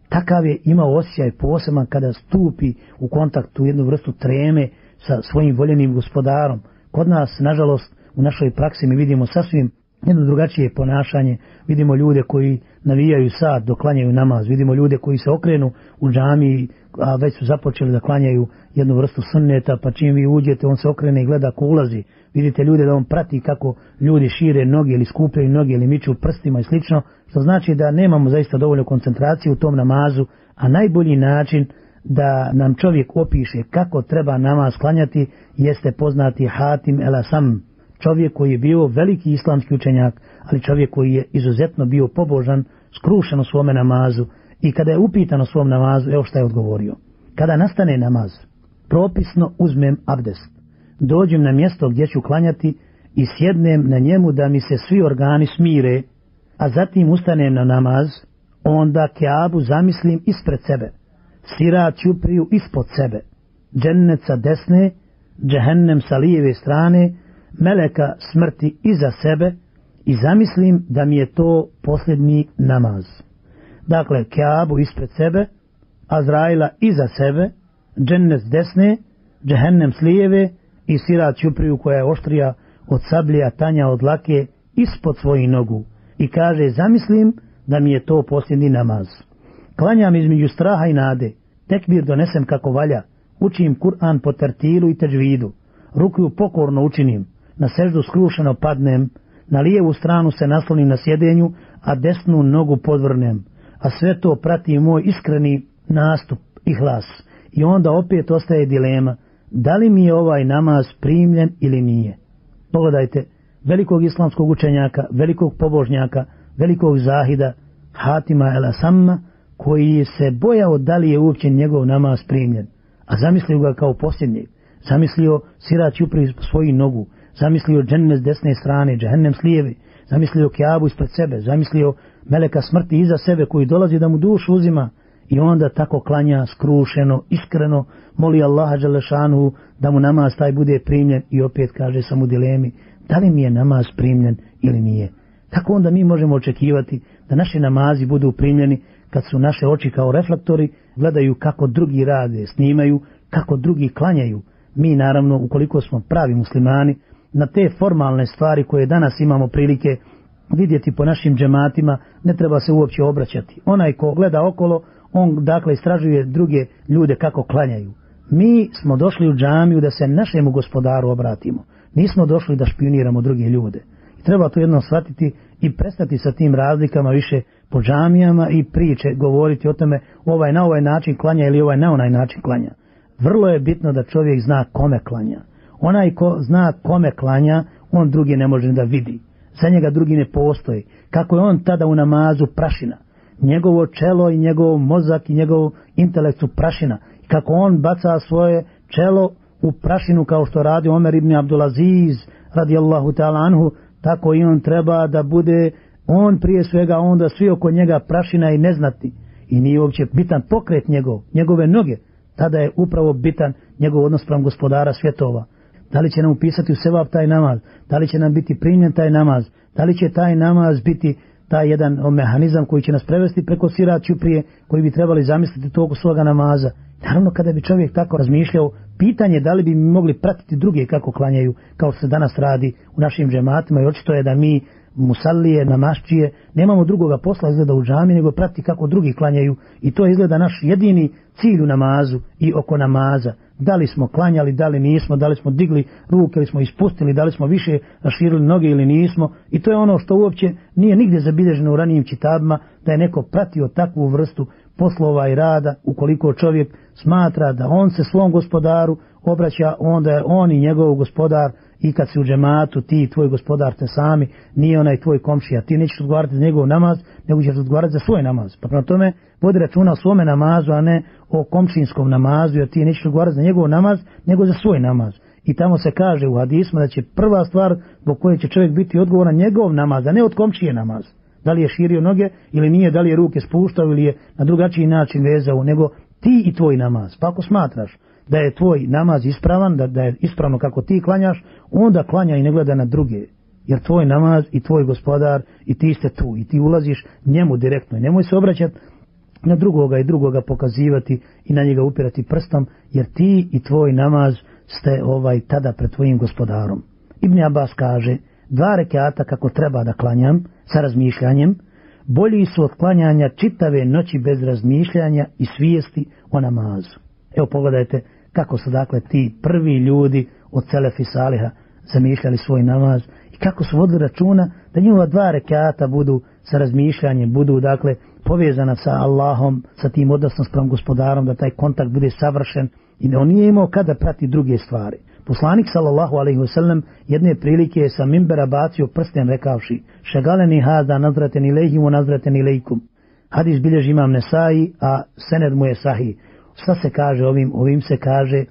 takav je imao osjećaj poseban kada stupi u kontakt u jednu vrstu treme sa svojim voljenim gospodarom. Kod nas, nažalost, u našoj praksi mi vidimo sasvim jedno drugačije ponašanje. Vidimo ljude koji navijaju sad doklanjaju namaz. Vidimo ljude koji se okrenu u džami, a već su započeli da klanjaju jednu vrstu sunneta, pa čim vi uđete, on se okrene i gleda ko ulazi. Vidite ljude da on prati kako ljudi šire noge ili skupljaju noge ili miču prstima i slično, što znači da nemamo zaista dovoljno koncentracije u tom namazu, a najbolji način da nam čovjek opiše kako treba namaz klanjati jeste poznati Hatim el Asam, čovjek koji je bio veliki islamski učenjak, ali čovjek koji je izuzetno bio pobožan, skrušen u svome namazu i kada je upitan o svom namazu, evo šta je odgovorio. Kada nastane namaz, propisno uzmem abdest, dođem na mjesto gdje ću klanjati i sjednem na njemu da mi se svi organi smire, a zatim ustanem na namaz, onda keabu zamislim ispred sebe, sirat ćupriju ispod sebe, džennet sa desne, džehennem sa lijeve strane, meleka smrti iza sebe i zamislim da mi je to posljednji namaz. Dakle, Kjabu ispred sebe, Azraila iza sebe, džennet s desne, džehennem s lijeve i sirat čupriju koja je oštrija od sablija tanja od lake ispod svojih nogu. I kaže, zamislim da mi je to posljedni namaz. Klanjam između straha i nade, tekbir donesem kako valja, učim Kur'an po tertilu i teđvidu, rukuju pokorno učinim, na seždu skrušeno padnem, na lijevu stranu se naslonim na sjedenju, a desnu nogu podvrnem, a sve to prati moj iskreni nastup i hlas. I onda opet ostaje dilema, da li mi je ovaj namaz primljen ili nije. Pogledajte, velikog islamskog učenjaka, velikog pobožnjaka, velikog zahida, Hatima el Asamma, koji se bojao da li je uopće njegov namaz primljen, a zamislio ga kao posljednjeg, zamislio sirat upri svoju nogu, zamislio džennet s desne strane, džehennem s lijeve, zamislio kjabu ispred sebe, zamislio meleka smrti iza sebe koji dolazi da mu dušu uzima i onda tako klanja skrušeno, iskreno, moli Allaha Đelešanu da mu namaz taj bude primljen i opet kaže sam u dilemi da li mi je namaz primljen ili nije. Tako onda mi možemo očekivati da naši namazi budu primljeni kad su naše oči kao reflektori, gledaju kako drugi rade, snimaju, kako drugi klanjaju. Mi naravno, ukoliko smo pravi muslimani, na te formalne stvari koje danas imamo prilike vidjeti po našim džematima, ne treba se uopće obraćati. Onaj ko gleda okolo, on dakle istražuje druge ljude kako klanjaju. Mi smo došli u džamiju da se našemu gospodaru obratimo. Nismo došli da špioniramo druge ljude. I treba to jedno shvatiti i prestati sa tim razlikama više po džamijama i priče govoriti o tome ovaj na ovaj način klanja ili ovaj na onaj način klanja. Vrlo je bitno da čovjek zna kome klanja. Onaj ko zna kome klanja, on drugi ne može da vidi. Za njega drugi ne postoji. Kako je on tada u namazu prašina. Njegovo čelo i njegov mozak i njegov intelekt su prašina. I kako on baca svoje čelo u prašinu kao što radi Omer ibn Abdulaziz radijallahu ta'ala anhu, tako i on treba da bude on prije svega onda svi oko njega prašina i neznati i nije uopće bitan pokret njegov, njegove noge, tada je upravo bitan njegov odnos pram gospodara svjetova. Da li će nam upisati u sevap taj namaz, da li će nam biti primjen taj namaz, da li će taj namaz biti taj jedan mehanizam koji će nas prevesti preko sira čuprije koji bi trebali zamisliti toku svoga namaza. Naravno kada bi čovjek tako razmišljao, pitanje da li bi mi mogli pratiti druge kako klanjaju, kao se danas radi u našim džematima i očito je da mi musallije, namaščije, nemamo drugoga posla izgleda u džami, nego prati kako drugi klanjaju i to izgleda naš jedini cilj u namazu i oko namaza. Da li smo klanjali, da li nismo, da li smo digli ruke ili smo ispustili, da li smo više raširili noge ili nismo. I to je ono što uopće nije nigdje zabilježeno u ranijim čitabima da je neko pratio takvu vrstu poslova i rada ukoliko čovjek smatra da on se svom gospodaru obraća, onda je on i njegov gospodar i kad si u džematu, ti i tvoj gospodar te sami, nije onaj tvoj komšija, ti nećeš odgovarati za njegov namaz, nego ćeš odgovarati za svoj namaz. Pa prema tome, vodi računa o svome namazu, a ne o komšinskom namazu, jer ti nećeš odgovarati za njegov namaz, nego za svoj namaz. I tamo se kaže u hadismu da će prva stvar zbog koje će čovjek biti odgovoran njegov namaz, a ne od komšije namaz. Da li je širio noge ili nije, da li je ruke spuštao ili je na drugačiji način vezao, nego ti i tvoj namaz. Pa ako smatraš da je tvoj namaz ispravan, da, da je ispravno kako ti klanjaš, onda klanja i ne gleda na druge. Jer tvoj namaz i tvoj gospodar i ti ste tu i ti ulaziš njemu direktno. I nemoj se obraćati na drugoga i drugoga pokazivati i na njega upirati prstom, jer ti i tvoj namaz ste ovaj tada pred tvojim gospodarom. Ibn Abbas kaže, dva rekiata kako treba da klanjam sa razmišljanjem, bolji su od klanjanja čitave noći bez razmišljanja i svijesti o namazu. Evo pogledajte kako su dakle ti prvi ljudi od Selefi Saliha zamišljali svoj namaz i kako su vodili računa da njihova dva rekata budu sa razmišljanjem, budu dakle povezana sa Allahom, sa tim odnosno sprem gospodarom, da taj kontakt bude savršen i on nije imao kada prati druge stvari. Poslanik sallallahu alaihi wasallam jedne prilike je sa mimbera bacio prsten rekavši šegaleni hada nazraten ilehim u nazraten ilaikum. Hadis bilježi imam Nesai, a sened mu je sahih šta se kaže ovim? Ovim se kaže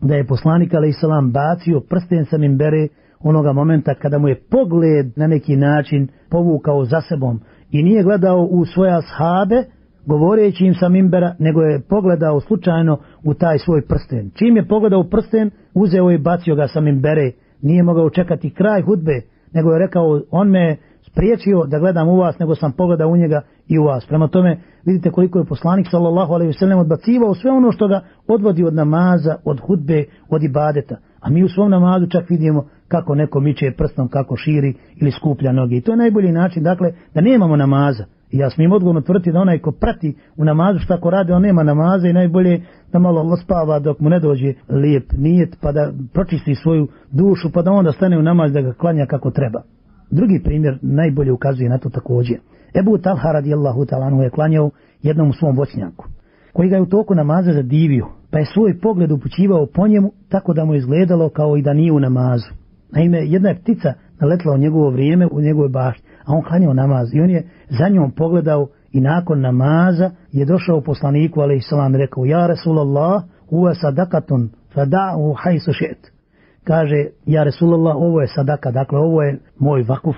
da je poslanik a.s. bacio prsten sa mimbere onoga momenta kada mu je pogled na neki način povukao za sebom i nije gledao u svoja shabe govoreći im sa mimbera, nego je pogledao slučajno u taj svoj prsten. Čim je pogledao prsten, uzeo je i bacio ga sa mimbere, nije mogao čekati kraj hudbe, nego je rekao, on me spriječio da gledam u vas, nego sam pogledao u njega i u vas. Prema tome, vidite koliko je poslanik sallallahu alejhi ve sellem odbacivao sve ono što ga odvodi od namaza, od hudbe, od ibadeta. A mi u svom namazu čak vidimo kako neko miče prstom, kako širi ili skuplja noge. I to je najbolji način, dakle, da nemamo namaza. I ja smijem odgovorno tvrditi da onaj ko prati u namazu šta ko radi, on nema namaza i najbolje da malo spava dok mu ne dođe lijep nijet, pa da pročisti svoju dušu, pa da onda stane u namaz da ga klanja kako treba. Drugi primjer najbolje ukazuje na to također. Ebu Talha radijallahu talanu je klanjao jednom u svom voćnjaku, koji ga je u toku namaza zadivio, pa je svoj pogled upućivao po njemu tako da mu izgledalo kao i da nije u namazu. Naime, jedna je ptica naletla u njegovo vrijeme u njegove bašti, a on klanjao namaz i on je za njom pogledao i nakon namaza je došao u poslaniku alaihi salam i rekao Ja Rasulallah, uva sadakatun, fada'u hajsu šet. Kaže, ja Resulullah, ovo je sadaka, dakle ovo je moj vakuf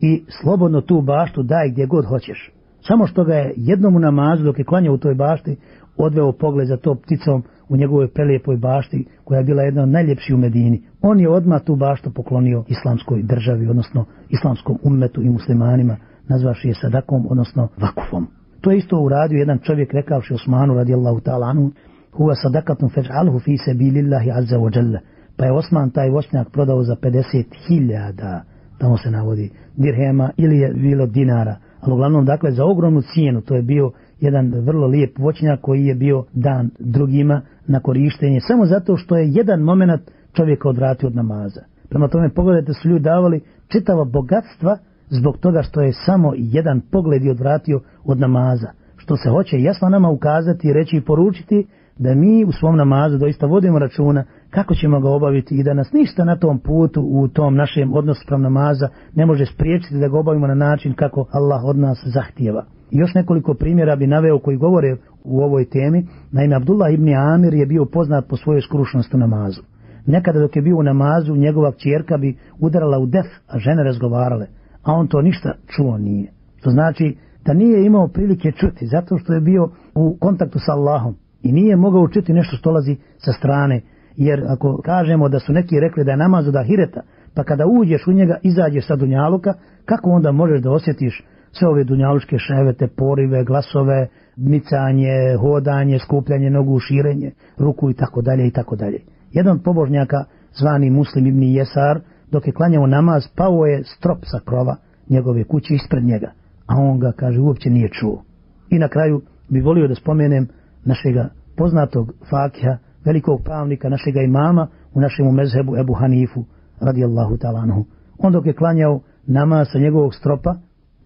i slobodno tu baštu daj gdje god hoćeš. Samo što ga je jednom u namazu dok je klanjao u toj bašti odveo pogled za to pticom u njegovoj prelijepoj bašti koja je bila jedna od najljepših u Medini. On je odmah tu baštu poklonio islamskoj državi, odnosno islamskom ummetu i muslimanima, nazvaši je sadakom, odnosno vakufom. To je isto uradio jedan čovjek rekavši Osmanu radijallahu ta'ala anu, huva sadakatun fej'alhu fi sabilillahi azza wa jalla. Pa je Osman taj voćnjak prodao za 50.000, tamo se navodi, dirhema ili je bilo dinara. Ali uglavnom, dakle, za ogromnu cijenu, to je bio jedan vrlo lijep voćnjak koji je bio dan drugima na korištenje, samo zato što je jedan moment čovjeka odvratio od namaza. Prema tome, pogledajte, su ljudi davali čitava bogatstva zbog toga što je samo jedan pogled i odvratio od namaza. Što se hoće jasno nama ukazati, reći i poručiti da mi u svom namazu doista vodimo računa kako ćemo ga obaviti i da nas ništa na tom putu u tom našem odnosu prav namaza ne može spriječiti da ga obavimo na način kako Allah od nas zahtijeva. Još nekoliko primjera bi naveo koji govore u ovoj temi. Naime, Abdullah ibn Amir je bio poznat po svojoj skrušnosti u namazu. Nekada dok je bio u namazu, njegova čjerka bi udarala u def, a žene razgovarale, a on to ništa čuo nije. To znači da nije imao prilike čuti, zato što je bio u kontaktu sa Allahom i nije mogao čuti nešto što dolazi sa strane, jer ako kažemo da su neki rekli da je namaz od ahireta, pa kada uđeš u njega, izađeš sa dunjaluka, kako onda možeš da osjetiš sve ove dunjaluške ševete, porive, glasove, micanje, hodanje, skupljanje nogu, širenje, ruku i tako dalje i tako dalje. Jedan od pobožnjaka, zvani Muslim ibn Jesar, dok je klanjao namaz, pao je strop sa krova njegove kuće ispred njega, a on ga, kaže, uopće nije čuo. I na kraju bi volio da spomenem našega poznatog fakija, velikog pravnika, našega imama u našemu mezhebu Ebu Hanifu, radijallahu talanhu. On dok je klanjao namaz sa njegovog stropa,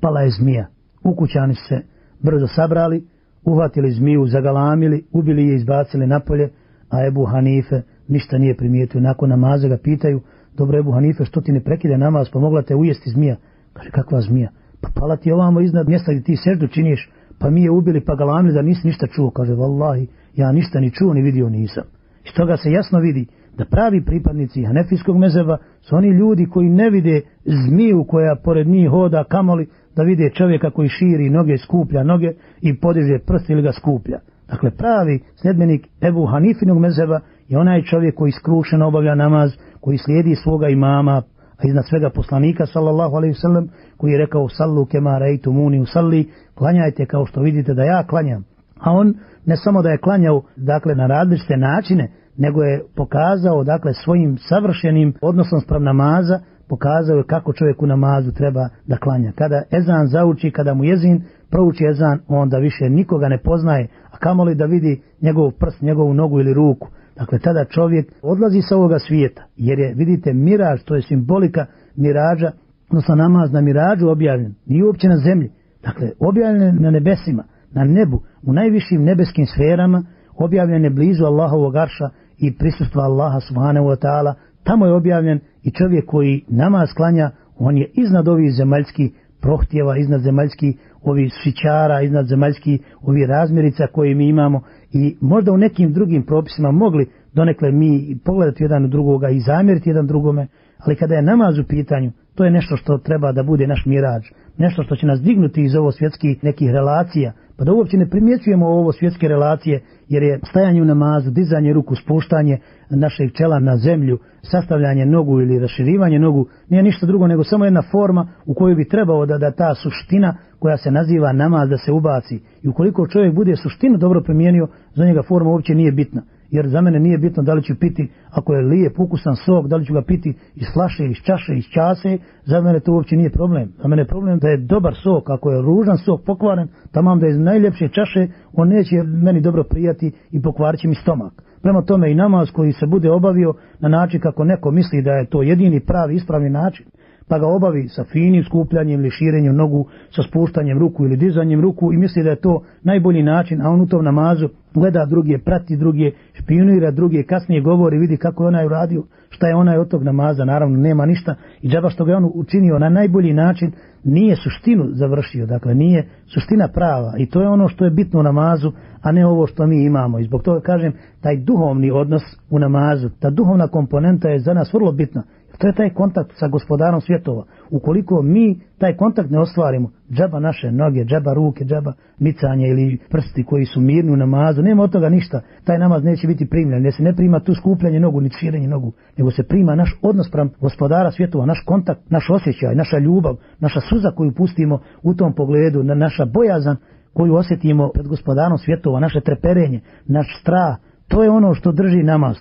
pala je zmija. Ukućani se brzo sabrali, uhvatili zmiju, zagalamili, ubili je i izbacili napolje, a Ebu Hanife ništa nije primijetio. Nakon namaza ga pitaju, dobro Ebu Hanife, što ti ne prekide namaz, pa pomogla te ujesti zmija? Kaže, kakva zmija? Pa pala ti ovamo iznad mjesta gdje ti seždu činiš, pa mi je ubili pa galamili da nisi ništa čuo. Kaže, vallahi, ja ništa ni čuo ni vidio nisam. Iz toga se jasno vidi da pravi pripadnici Hanefijskog mezeba su oni ljudi koji ne vide zmiju koja pored njih hoda kamoli da vide čovjeka koji širi noge, skuplja noge i podiže prst ili ga skuplja. Dakle, pravi sljedbenik Ebu Hanifinog mezeba je onaj čovjek koji skrušeno obavlja namaz, koji slijedi svoga imama, a iznad svega poslanika, sallallahu alaihi sallam, koji je rekao, sallu kema rejtu muni u salli, klanjajte kao što vidite da ja klanjam. A on ne samo da je klanjao, dakle, na različite načine, nego je pokazao, dakle, svojim savršenim odnosom sprem namaza, pokazao je kako čovjek u namazu treba da klanja. Kada ezan zauči, kada mu jezin prouči ezan, onda više nikoga ne poznaje, a kamoli da vidi njegov prst, njegovu nogu ili ruku. Dakle, tada čovjek odlazi sa ovoga svijeta, jer je, vidite, miraž, to je simbolika miraža, odnosno namaz na miražu objavljen, nije uopće na zemlji, dakle, objavljen na nebesima, na nebu, u najvišim nebeskim sferama, objavljen je blizu Allahovog arša i prisustva Allaha subhanahu wa ta'ala, tamo je objavljen i čovjek koji nama sklanja, on je iznad ovih zemaljskih prohtjeva, iznad zemaljskih ovih šićara, iznad zemaljskih ovih razmirica koje mi imamo i možda u nekim drugim propisima mogli donekle mi pogledati jedan drugoga i zamjeriti jedan drugome, Ali kada je namaz u pitanju, to je nešto što treba da bude naš mirađ, nešto što će nas dignuti iz ovo svjetski nekih relacija, pa da uopće ne primjećujemo ovo svjetske relacije, jer je stajanje u namazu, dizanje ruku, spuštanje našeg čela na zemlju, sastavljanje nogu ili raširivanje nogu, nije ništa drugo nego samo jedna forma u kojoj bi trebao da, da ta suština koja se naziva namaz da se ubaci. I ukoliko čovjek bude suštinu dobro primijenio, za njega forma uopće nije bitna jer za mene nije bitno da li ću piti, ako je lijep, ukusan sok, da li ću ga piti iz flaše, iz čaše, iz čase, za mene to uopće nije problem. Za mene je problem da je dobar sok, ako je ružan sok pokvaren, tamam da je iz najljepše čaše, on neće meni dobro prijati i pokvarit će mi stomak. Prema tome i namaz koji se bude obavio na način kako neko misli da je to jedini pravi ispravni način, pa ga obavi sa finim skupljanjem ili širenjem nogu, sa spuštanjem ruku ili dizanjem ruku i misli da je to najbolji način, a on u tom namazu gleda druge, prati druge, špionira druge, kasnije govori, vidi kako je onaj uradio, šta je onaj od tog namaza, naravno nema ništa i džaba što ga je on učinio na najbolji način, nije suštinu završio, dakle nije suština prava i to je ono što je bitno u namazu, a ne ovo što mi imamo. I zbog toga kažem, taj duhovni odnos u namazu, ta duhovna komponenta je za nas vrlo bitna. To je taj kontakt sa gospodarom svjetova. Ukoliko mi taj kontakt ne ostvarimo, džaba naše noge, džaba ruke, džaba micanje ili prsti koji su mirni u namazu, nema od toga ništa. Taj namaz neće biti primljen. Ne se ne prima tu skupljanje nogu, ni širenje nogu, nego se prima naš odnos pram gospodara svjetova, naš kontakt, naš osjećaj, naša ljubav, naša suza koju pustimo u tom pogledu, na naša bojazan koju osjetimo pred gospodarom svjetova, naše treperenje, naš strah, to je ono što drži namaz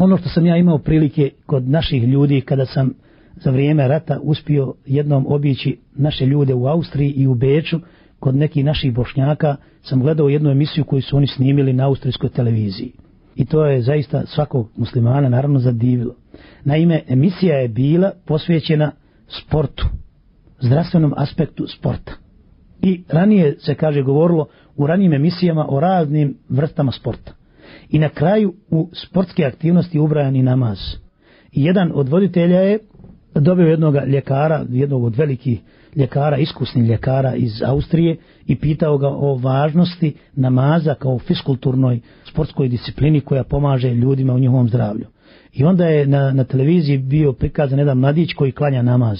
ono što sam ja imao prilike kod naših ljudi kada sam za vrijeme rata uspio jednom obići naše ljude u Austriji i u Beču kod nekih naših bošnjaka sam gledao jednu emisiju koju su oni snimili na austrijskoj televiziji. I to je zaista svakog muslimana naravno zadivilo. Naime emisija je bila posvećena sportu zdravstvenom aspektu sporta. I ranije se kaže govorilo u ranijim emisijama o raznim vrstama sporta. I na kraju u sportske aktivnosti ubrajan i namaz. I jedan od voditelja je dobio jednog ljekara, jednog od velikih ljekara, iskusnih ljekara iz Austrije i pitao ga o važnosti namaza kao fiskulturnoj sportskoj disciplini koja pomaže ljudima u njihovom zdravlju. I onda je na, na televiziji bio prikazan jedan mladić koji klanja namaz.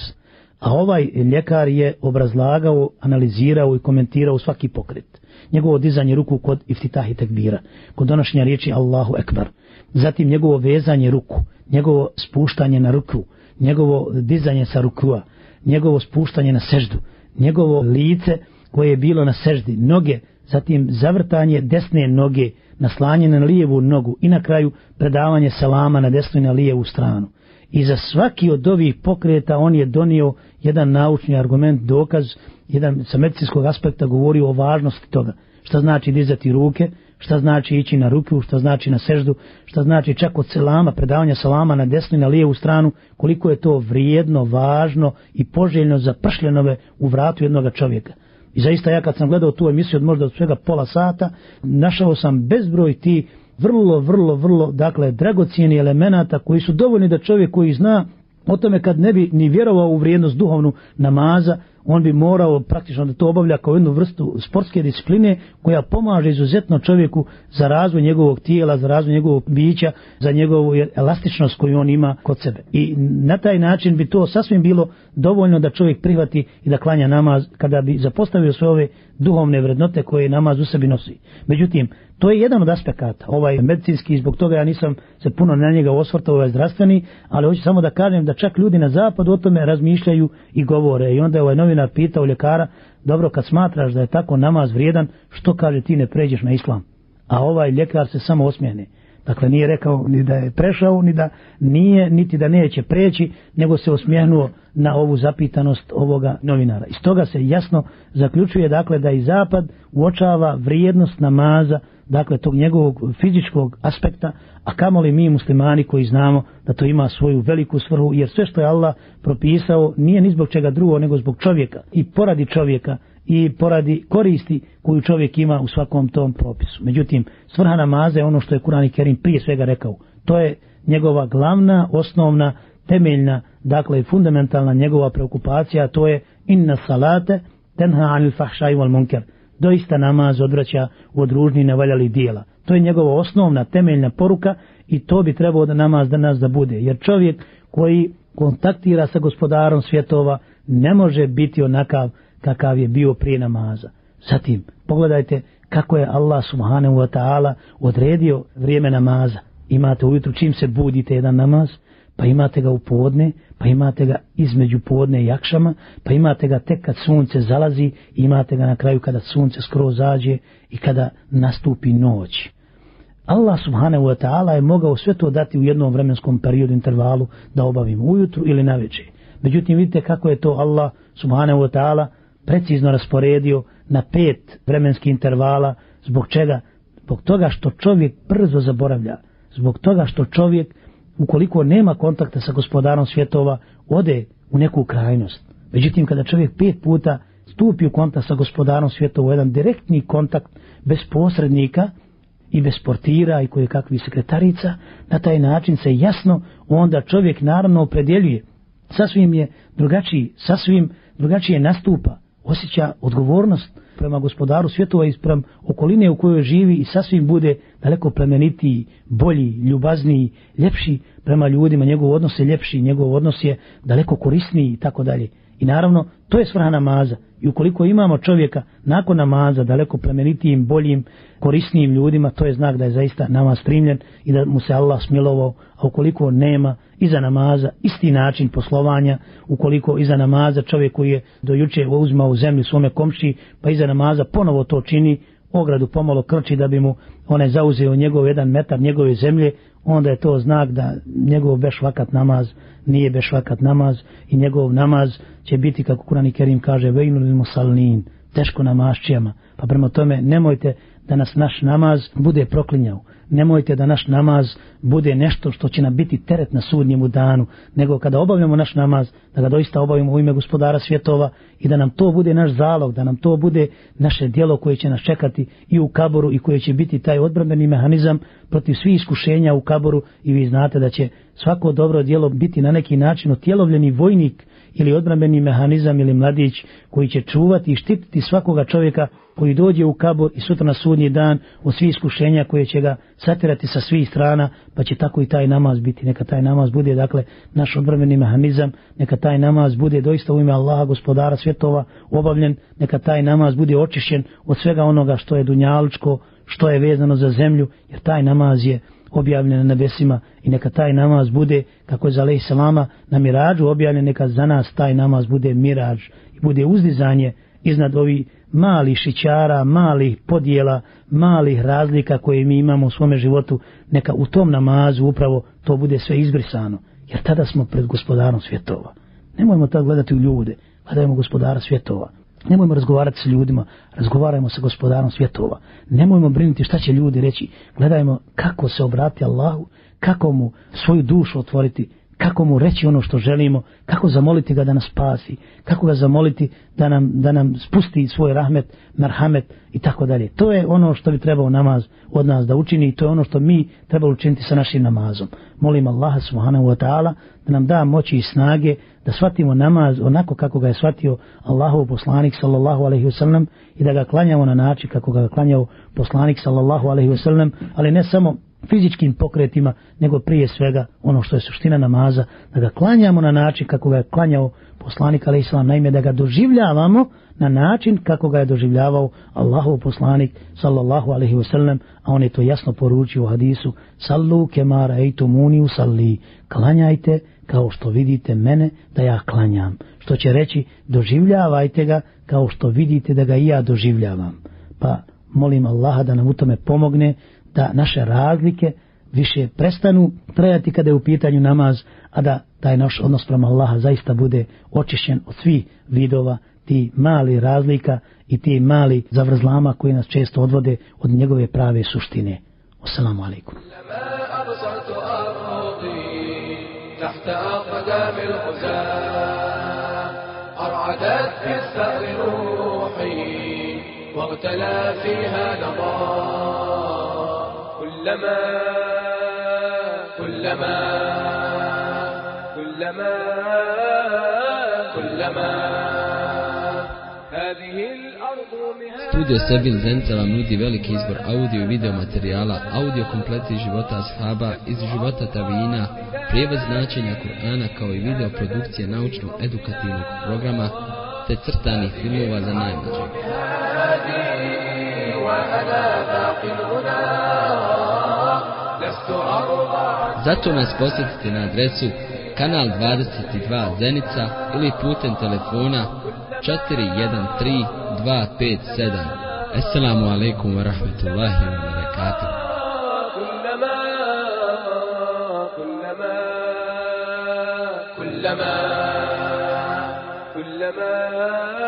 A ovaj ljekar je obrazlagao, analizirao i komentirao svaki pokret njegovo dizanje ruku kod iftitahi tekbira, kod donošenja riječi Allahu Ekbar, zatim njegovo vezanje ruku, njegovo spuštanje na ruku, njegovo dizanje sa rukua, njegovo spuštanje na seždu, njegovo lice koje je bilo na seždi, noge, zatim zavrtanje desne noge, naslanje na lijevu nogu i na kraju predavanje salama na desnu i na lijevu stranu. I za svaki od ovih pokreta on je donio jedan naučni argument, dokaz, jedan sa medicinskog aspekta govorio o važnosti toga. Šta znači dizati ruke, šta znači ići na ruku, šta znači na seždu, šta znači čak od selama, predavanja selama na desnu i na lijevu stranu, koliko je to vrijedno, važno i poželjno za pršljenove u vratu jednog čovjeka. I zaista ja kad sam gledao tu emisiju od možda od svega pola sata, našao sam bezbroj ti vrlo, vrlo, vrlo, dakle, dragocijeni elemenata koji su dovoljni da čovjek koji zna o tome kad ne bi ni vjerovao u vrijednost duhovnu namaza, on bi morao praktično da to obavlja kao jednu vrstu sportske discipline koja pomaže izuzetno čovjeku za razvoj njegovog tijela, za razvoj njegovog bića, za njegovu elastičnost koju on ima kod sebe. I na taj način bi to sasvim bilo dovoljno da čovjek prihvati i da klanja namaz kada bi zapostavio sve ove duhovne vrednote koje namaz u sebi nosi. Međutim, To je jedan od aspekata, ovaj medicinski, zbog toga ja nisam se puno na njega osvrtao, ovaj zdravstveni, ali hoću samo da kažem da čak ljudi na zapadu o tome razmišljaju i govore. I onda je ovaj novinar pitao ljekara, dobro kad smatraš da je tako namaz vrijedan, što kaže ti ne pređeš na islam? A ovaj ljekar se samo osmijene. Dakle, nije rekao ni da je prešao, ni da nije, niti da neće preći, nego se osmijenuo na ovu zapitanost ovoga novinara. Iz toga se jasno zaključuje, dakle, da i Zapad uočava vrijednost namaza dakle tog njegovog fizičkog aspekta, a kamoli mi muslimani koji znamo da to ima svoju veliku svrhu, jer sve što je Allah propisao nije ni zbog čega drugo nego zbog čovjeka i poradi čovjeka i poradi koristi koju čovjek ima u svakom tom propisu. Međutim, svrha namaza je ono što je Kur'an i Kerim prije svega rekao. To je njegova glavna, osnovna, temeljna, dakle fundamentalna njegova preokupacija, to je inna salate tenha anil fahšaj wal munker doista namaz odvraća od ružnih nevaljalih dijela. To je njegova osnovna, temeljna poruka i to bi trebao da namaz da nas da bude. Jer čovjek koji kontaktira sa gospodarom svjetova, ne može biti onakav kakav je bio prije namaza. Zatim, pogledajte kako je Allah subhanahu wa ta'ala odredio vrijeme namaza. Imate ujutru čim se budite jedan namaz, pa imate ga u podne, pa imate ga između podne i jakšama, pa imate ga tek kad sunce zalazi, imate ga na kraju kada sunce skroz zađe i kada nastupi noć. Allah subhanahu wa ta'ala je mogao sve to dati u jednom vremenskom periodu intervalu da obavimo ujutru ili na večer. Međutim, vidite kako je to Allah subhanahu wa ta'ala precizno rasporedio na pet vremenskih intervala. Zbog čega? Zbog toga što čovjek brzo zaboravlja. Zbog toga što čovjek, ukoliko nema kontakta sa gospodarom svjetova, ode u neku krajnost. Međutim, kada čovjek pet puta stupi u kontakt sa gospodarom svjetova, jedan direktni kontakt bez posrednika, i bez portira i koje kakvi sekretarica, na taj način se jasno onda čovjek naravno opredjeljuje. Sasvim je drugačiji, sasvim drugačije nastupa, osjeća odgovornost prema gospodaru svjetova i sprem okoline u kojoj živi i sasvim bude daleko plemenitiji, bolji, ljubazniji, ljepši prema ljudima, njegov odnos je ljepši, njegov odnos je daleko korisniji i tako dalje. I naravno, to je svrha namaza. I ukoliko imamo čovjeka nakon namaza daleko plemenitijim, boljim, korisnijim ljudima, to je znak da je zaista namaz primljen i da mu se Allah smilovao, a ukoliko nema iza namaza isti način poslovanja, ukoliko iza namaza čovjek koji je do juče uzmao zemlju svome komši, pa iza namaza ponovo to čini, ogradu pomalo krči da bi mu one zauzeo njegov jedan metar njegove zemlje, onda je to znak da njegov bešvakat namaz nije bešvakat namaz i njegov namaz će biti, kako Kur'an i Kerim kaže, vejnu ili musalnin, teško namašćijama. Pa prema tome nemojte da nas naš namaz bude proklinjao. Nemojte da naš namaz bude nešto što će nam biti teret na sudnjemu danu, nego kada obavljamo naš namaz, da ga doista obavimo u ime gospodara svjetova i da nam to bude naš zalog, da nam to bude naše dijelo koje će nas čekati i u kaboru i koje će biti taj odbrambeni mehanizam protiv svih iskušenja u kaboru i vi znate da će svako dobro dijelo biti na neki način otjelovljeni vojnik ili odbrambeni mehanizam ili mladić koji će čuvati i štititi svakoga čovjeka koji dođe u kabor i sutra na sudnji dan od svih iskušenja koje će ga satirati sa svih strana, pa će tako i taj namaz biti. Neka taj namaz bude, dakle, naš odbrambeni mehanizam, neka taj namaz bude doista u ime Allaha, gospodara svjetova, obavljen, neka taj namaz bude očišćen od svega onoga što je dunjalučko, što je vezano za zemlju, jer taj namaz je objavljen na nebesima i neka taj namaz bude, kako je za lej salama, na mirađu objavljen, neka za nas taj namaz bude mirađ i bude uzdizanje iznad ovih malih šićara, malih podjela, malih razlika koje mi imamo u svome životu, neka u tom namazu upravo to bude sve izbrisano, jer tada smo pred gospodarom svjetova. Nemojmo tad gledati u ljude, gledajmo gospodara svjetova. Nemojmo razgovarati s ljudima, razgovarajmo sa gospodarom svjetova. Nemojmo brinuti šta će ljudi reći. Gledajmo kako se obrati Allahu, kako mu svoju dušu otvoriti, kako mu reći ono što želimo, kako zamoliti ga da nas spasi, kako ga zamoliti da nam, da nam spusti svoj rahmet, marhamet i tako dalje. To je ono što bi trebao namaz od nas da učini i to je ono što mi treba učiniti sa našim namazom. Molim Allaha subhanahu wa ta'ala da nam da moći i snage da shvatimo namaz onako kako ga je shvatio Allahov poslanik sallallahu alaihi wasallam i da ga klanjamo na način kako ga klanjao poslanik sallallahu alaihi wasallam, ali ne samo fizičkim pokretima, nego prije svega ono što je suština namaza, da ga klanjamo na način kako ga je klanjao poslanik alaih sallam, naime da ga doživljavamo na način kako ga je doživljavao Allahov poslanik sallallahu alaihi wasallam, a on je to jasno poručio u hadisu, sallu kemara ejtu muni usalli, klanjajte kao što vidite mene da ja klanjam. Što će reći, doživljavajte ga kao što vidite da ga i ja doživljavam. Pa molim Allaha da nam u tome pomogne, da naše razlike više prestanu trajati kada je u pitanju namaz, a da taj naš odnos prema Allaha zaista bude očišćen od svih vidova ti mali razlika i ti mali zavrzlama koji nas često odvode od njegove prave suštine. Assalamu alaikum. أقدام الغزاة أرعدت في الثأر روحي واغتلى فيها نظام. كلما كلما كلما كلما هذه Studio Sebin Zenca vam nudi veliki izbor audio i video materijala, audio kompleti života ashaba, iz života tavina, prijevod značenja Kur'ana kao i video produkcije naučno-edukativnog programa, te crtanih filmova za najmlađe. Zato nas posjetite na adresu kanal 22 Zenica ili putem telefona 413 257. Assalamu alaikum wa rahmatullahi wa barakatuh. كلما كلما